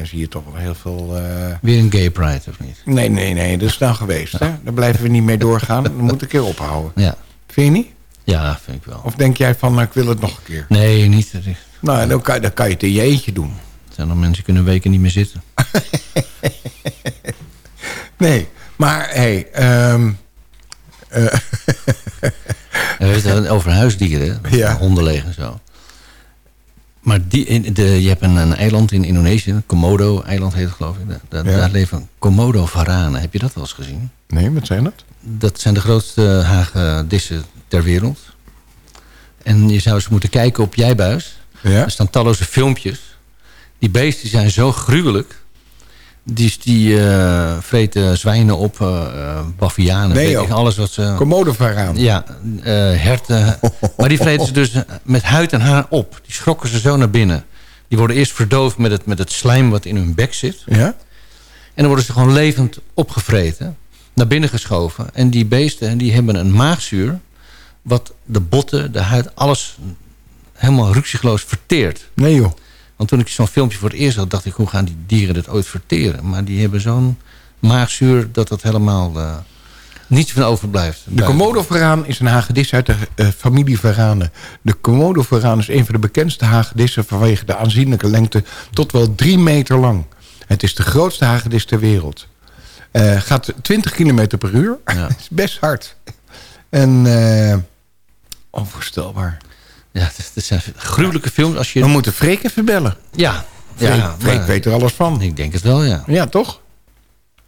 zie je toch wel heel veel... eh, Weer een gay pride, of niet? Nee, nee, nee. Dat is nou geweest. Hè? Daar blijven we niet mee doorgaan. Dat moet een keer ophouden. Ja. Vind je niet? Ja, vind ik wel. Of denk jij van, nou, ik wil het nog een keer? Nee, niet. Er Nou, dan kan, dan kan je het in je eentje doen. zijn nog mensen die kunnen weken niet meer zitten. Nee, maar hey, eh, We hebben het over huisdieren? Ja. honden leeg en zo. Maar die, de, je hebt een, een eiland in Indonesië, Komodo-eiland heet het geloof ik. Daar, daar leven Komodo-varanen. Heb je dat wel eens gezien? Nee, wat zijn dat? Dat zijn de grootste hagedissen ter wereld. En je zou eens moeten kijken op Jijbuis. Ja? Er staan talloze filmpjes. Die beesten zijn zo gruwelijk. Die, die eh, vreten zwijnen op, uh, bavianen, Nee, weet joh. ik, alles wat ze... Komodo-varaan. Ja, eh, herten. maar die vreten ze dus met huid en haar op. Die schrokken ze zo naar binnen. Die worden eerst verdoofd met het, met het slijm wat in hun bek zit. Ja? En dan worden ze gewoon levend opgevreten. Naar binnen geschoven. En die beesten die hebben een maagzuur. Wat de botten, de huid, alles helemaal ruksigloos verteert. Nee joh. Want toen ik zo'n filmpje voor het eerst had, dacht ik... hoe gaan die dieren dit ooit verteren? Maar die hebben zo'n maagzuur dat dat helemaal eh, niets van overblijft. De Komodo-varaan is een hagedis uit de eh, familie varanen. De Komodo-varaan is een van de bekendste hagedissen... vanwege de aanzienlijke lengte tot wel drie meter lang. Het is de grootste hagedis ter wereld. Eh, gaat 20 kilometer per uur. Ja. is best hard. En onvoorstelbaar. Ja, het, het zijn gruwelijke films. Als je... We moeten Freek even bellen. Ja. Freek, ja Freek maar- weet er alles van. Ik denk het wel, ja. Ja, toch?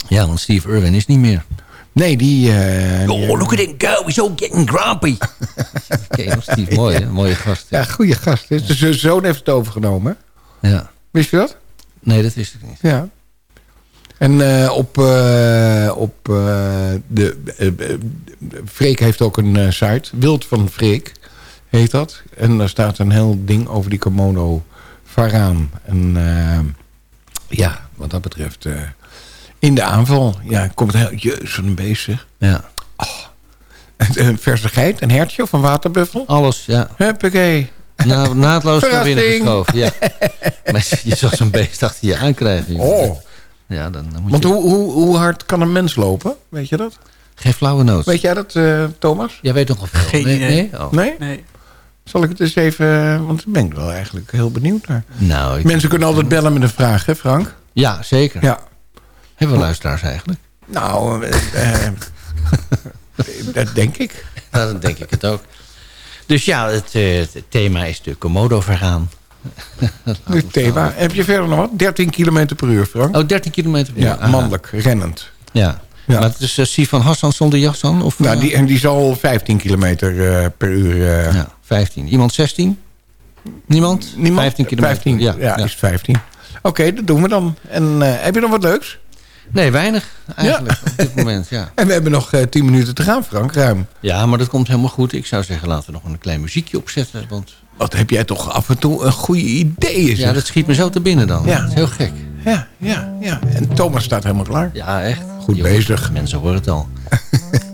Ja, want Steve Irwin is niet meer. Nee, die... eh, Oh, look at him go. He's all getting grumpy. Oké, nog Steve, mooi, hè? Mooie gast. Ja, goede gast. Dus zijn zoon heeft het overgenomen. Ja. Wist je dat? Nee, dat wist ik niet. Ja. En eh, op, eh, op eh, de... Freek heeft ook een site. Wild van Freek heet dat. En daar staat een heel ding over die Komodo varaan. En ja, wat dat betreft... in de aanval. Ja, komt heel... Jezus, wat een beest zeg. Ja. Een, een verse geit, een hertje of een waterbuffel. Alles, ja. Huppakee. Na, naadloos naar binnen geschoven. Ja. Maar je zal zo'n beest achter je aankrijgen. Oh. Ja, dan, dan moet Want je... hoe, hoe, hoe hard kan een mens lopen? Weet je dat? Geen flauwe noot. Weet jij dat, eh, Thomas? Jij weet nog of Geen nee, idee. Nee? Oh. Nee? Nee. Zal ik het eens even... Want daar ben ik wel eigenlijk heel benieuwd naar. Nou, ik- Mensen kunnen altijd bellen met een vraag, hè Frank? Ja, zeker. Ja. Hebben we luisteraars eigenlijk? Nou, eh, eh, dat denk ik. Nou, dan denk ik het ook. Dus ja, het, eh, het thema is de Komodo vergaan. Het thema. Heb je verder nog wat? 13 kilometer per uur, Frank. Oh, 13 kilometer per uur. Ja, mannelijk, rennend. Ja. Ja. Maar het is uh, Sifan Hassan zonder jas aan? Of, Nou, eh, die, en die zal 15 kilometer eh, per uur... eh, Ja, 15. Iemand 16? Niemand? Niemand? 15 kilometer. 15, ja, ja. is 15. Oké, dat doen we dan. En eh, heb je nog wat leuks? Nee, weinig eigenlijk op dit moment, ja. En we hebben nog eh 10 minuten te gaan, Frank, ruim. Ja, maar dat komt helemaal goed. Ik zou zeggen, laten we nog een klein muziekje opzetten. Want Wat heb jij toch af en toe een goede idee? ja, dat schiet me zo te binnen dan. Ja. Dat is heel gek. ja, ja, ja. En Thomas staat helemaal klaar. Ja, echt. Goed Je hoort- bezig. Mensen horen het al.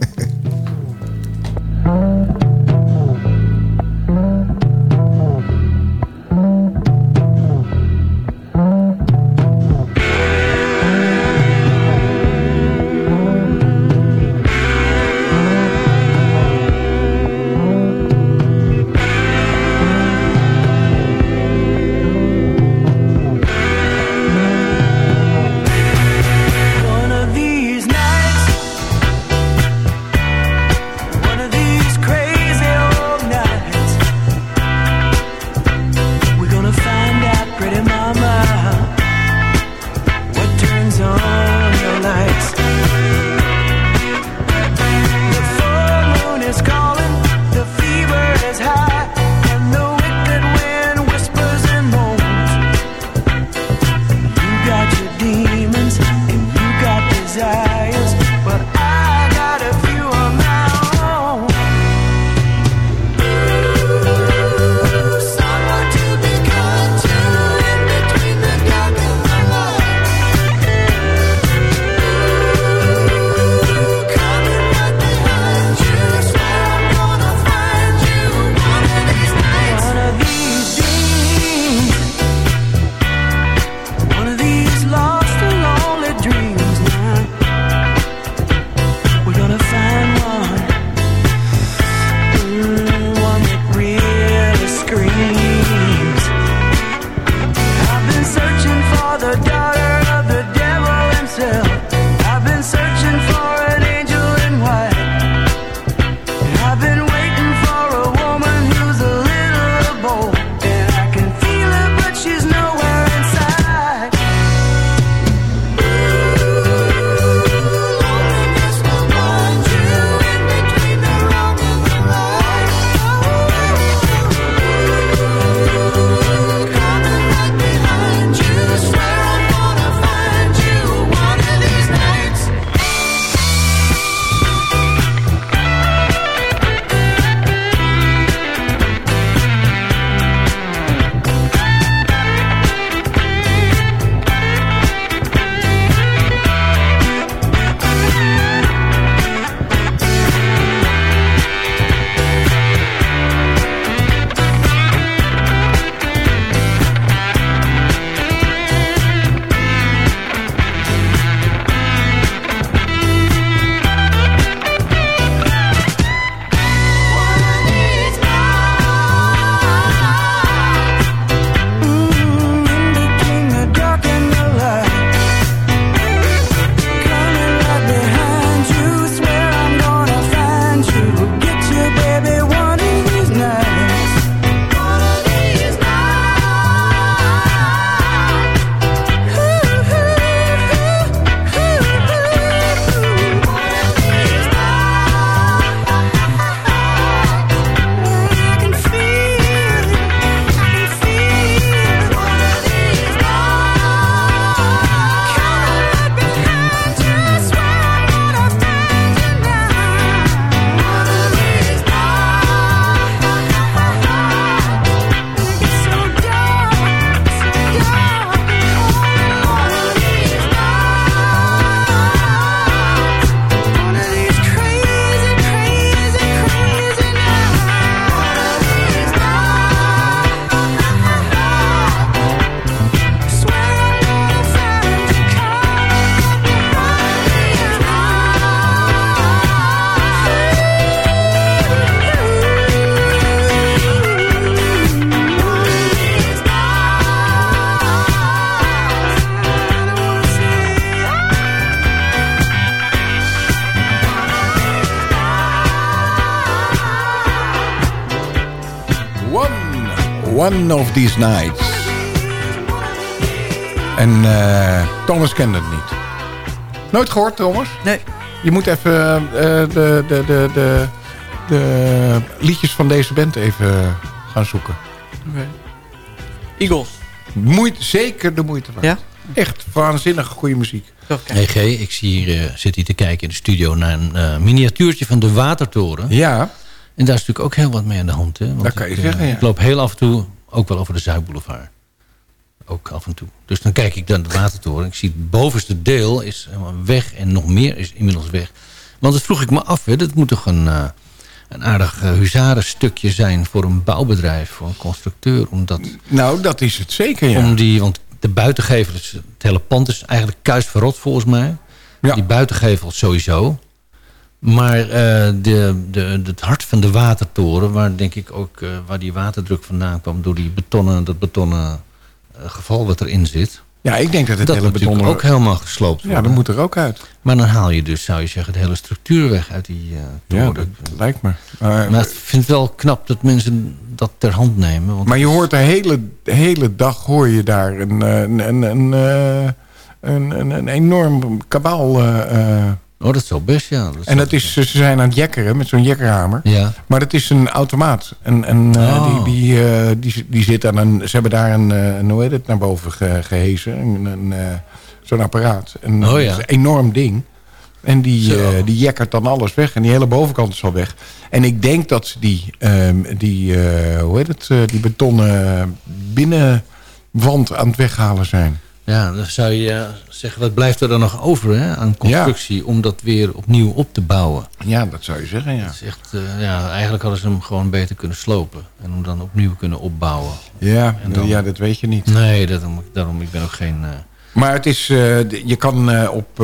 One of These Nights. En eh, Thomas kende het niet. Nooit gehoord, Thomas? Nee. Je moet even eh, de, de, de, de, de liedjes van deze band even gaan zoeken. Oké. Eagles. Moeite, zeker de moeite waard. Ja? Echt waanzinnig goede muziek. Hey G, ik zie hier, eh, zit hier te kijken in de studio naar een eh, miniatuurtje van de Watertoren. Ja. En daar is natuurlijk ook heel wat mee aan de hand. Hè? Want Dat kan je ik, eh, zeggen, ja. Ik loop heel af en toe ook wel over de Zuidboulevard. Ook af en toe. Dus dan kijk ik naar de Watertoren. Ik zie het bovenste deel is helemaal weg en nog meer is inmiddels weg. Want dat vroeg ik me af. Hè? Dat moet toch een, eh, een aardig uh, huzarenstukje zijn voor een bouwbedrijf, voor een constructeur. Omdat, Nou, dat is het zeker, ja. om die, want de buitengevel, het hele pand is eigenlijk kuisverrot volgens mij. Die buitengevel sowieso. Maar eh, de, de, het hart van de watertoren, waar denk ik ook eh, waar die waterdruk vandaan kwam door die betonnen, dat betonnen eh, geval wat erin zit. Ja, ik denk dat het dat hele natuurlijk betonnen- ook helemaal gesloopt Ja, worden. dat moet er ook uit. Maar dan haal je dus, zou je zeggen, de hele structuur weg uit die eh Ja, toren. dat lijkt me. Maar, ik vind het wel knap dat mensen dat ter hand nemen. Want maar je hoort de hele, de hele dag hoor je daar een, een, een, een, een, een enorm kabaal. Oh, dat zou best, ja. Dat en dat is, ze zijn aan het jekkeren met zo'n jekkerhamer. Ja. Maar dat is een automaat. En, en eh, Oh. die, die, eh, die, die zit aan een... Ze hebben daar een, eh, een hoe heet het, naar boven ge, gehezen. Een, een, eh, zo'n apparaat. En, Oh, dat ja. is een enorm ding. En die, die jekkert dan alles weg. En die hele bovenkant is al weg. En ik denk dat ze die, ehm, die, hoe heet het, die betonnen binnenwand aan het weghalen zijn. Ja, dan zou je eh, zeggen, wat blijft er dan nog over hè, aan constructie... om dat weer opnieuw op te bouwen? Ja, dat zou je zeggen, ja. Dat is echt, eh, ja eigenlijk hadden ze hem gewoon beter kunnen slopen. En hem dan opnieuw kunnen opbouwen. Ja, dan- ja dat weet je niet. Nee, daarom, daarom ik ben ook geen... eh, Maar het is, je kan op,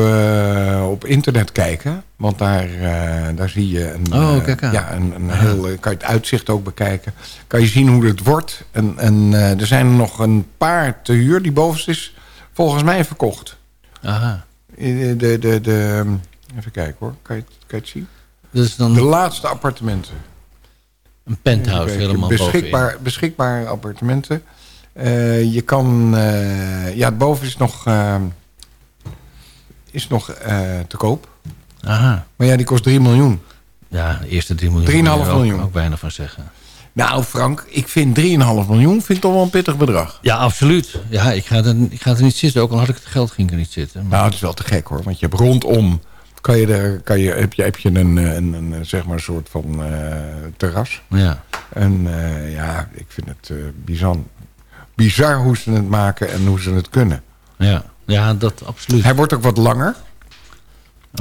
op internet kijken. Want daar, daar zie je een, Oh, kijk aan. ja, een, een heel, kan je het uitzicht ook bekijken. Kan je zien hoe het wordt. En, en er zijn er nog een paar te huur. Die bovenste is volgens mij verkocht. aha. Eh, De, de, de, even kijken hoor. Kan je, het- kan je het zien? Dus dan De laatste appartementen. een penthouse kijken. helemaal beschikbaar, beschikbare appartementen. Eh, je kan... eh, ja, het boven is nog, is nog te koop. bovenin. Aha. Maar ja, die kost 3 miljoen. Ja, de eerste 3 miljoen. 3,5 moet je er ook- miljoen. Ook weinig van zeggen. Nou, Frank, ik vind 3,5 miljoen vind ik toch wel een pittig bedrag. Ja, absoluut. Ja, ik ga, er, ik ga er niet zitten. Ook al had ik het geld, ging ik er niet zitten. Maar, Nou, het is wel te gek hoor. Want je hebt rondom... Kan je er, kan je, heb, je, heb je een, eh, een, een, zeg maar soort van eh, terras. ja. En eh, ja, ik vind het eh, bizar, bizar hoe ze het maken en hoe ze het kunnen. Ja. ja, dat absoluut. Hij wordt ook wat langer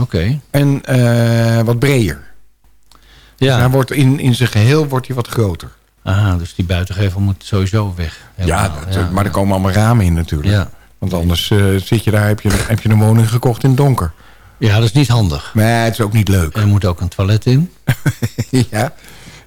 Oké. en eh, wat breder. Dus Ja. hij wordt in, in zijn geheel wordt hij wat groter. Aha, dus die buitengevel moet sowieso weg. Ja, maar er komen allemaal ramen in natuurlijk. Ja. Want anders eh, zit je daar, heb je, heb je een woning gekocht in het donker. Ja, dat is niet handig. Nee, het is ook niet leuk. En er moet ook een toilet in. ja.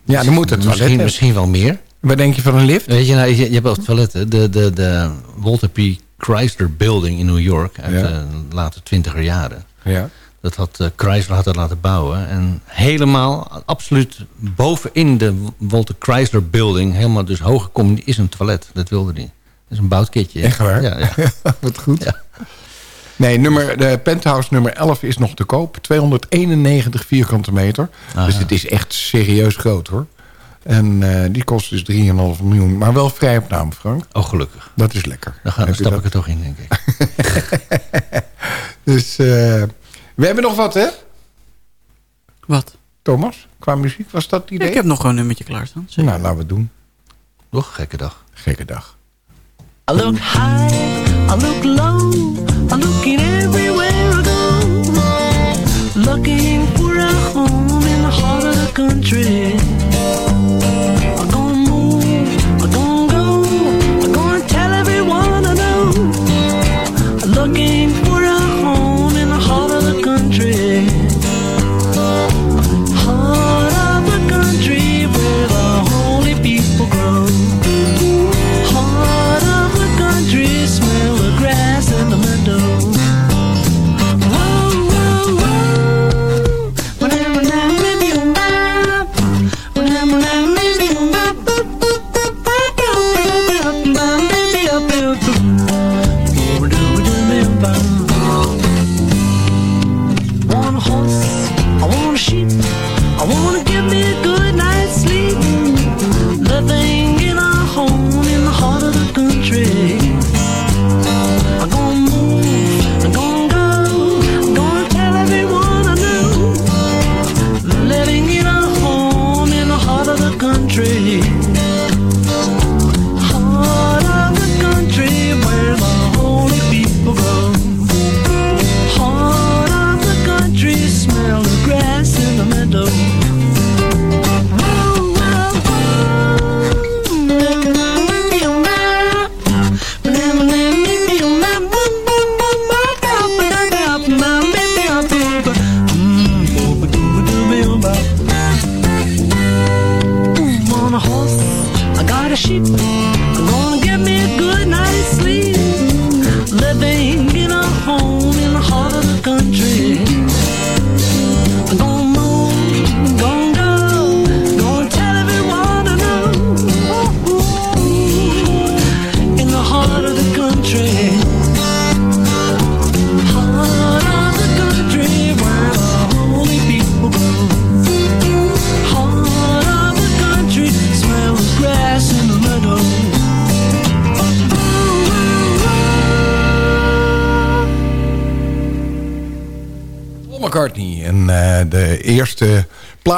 ja, dan moet het toilet misschien, misschien wel meer. Wat denk je van een lift? Weet je, nou, je, je hebt ook toiletten. De, de, de Walter P. Chrysler Building in New York uit Ja. de late twintiger jaren. Ja. Dat had eh, Chrysler had dat laten bouwen. En helemaal, absoluut bovenin de Walter Chrysler Building... helemaal dus hoog gekomen, is een toilet. Dat wilde hij. Dat is een boutkitje. Echt waar? Ja, ja. Wat goed. Ja. Nee, nummer, de penthouse nummer 11 is nog te koop. 291 vierkante meter. Aha. Dus het is echt serieus groot hoor. En eh, die kost dus 3,5 miljoen. Maar wel vrij op naam, Frank. Oh, gelukkig. Dat is lekker. Dan, stap ik er toch in, denk ik. Dus eh, we hebben nog wat, hè? Wat? Thomas, qua muziek, was dat het idee? Ik heb nog gewoon een nummertje klaarstaan. Zeker. Nou, laten we het doen. Toch? Gekke dag. Gekke dag. I look high, I look low, I'm looking everywhere I go. Looking for a home in the heart of the country.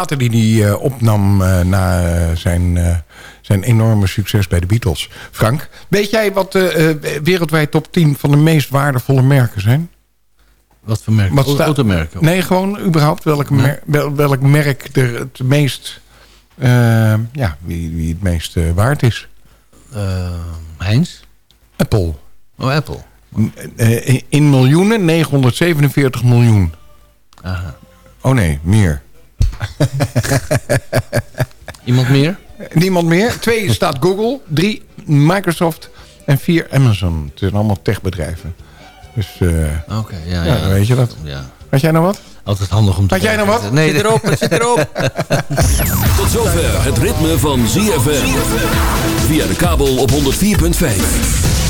Platen die hij eh, opnam eh, na eh, zijn, zijn enorme succes bij de Beatles. Frank, weet jij wat de wereldwijd top 10 van de meest waardevolle merken zijn? Wat voor merken? Wat Auto- sta- automerken? Nee, gewoon überhaupt welk, mer- wel- welk merk er het meest... ja, wie, wie het meest waard is. Heinz? Apple. Oh, Apple. In miljoenen 947 miljoen. Aha. Oh nee, meer. Iemand meer? Niemand meer. Twee staat Google. Drie Microsoft. En vier Amazon. Het zijn allemaal techbedrijven. Dus eh, Oké, ja, ja, ja. weet je dat. Ja. Had jij nog wat? Altijd handig om te Had jij nog weten. wat? Nee, Zit erop, het zit erop. Tot zover het ritme van ZFM. Via de kabel op 104.5.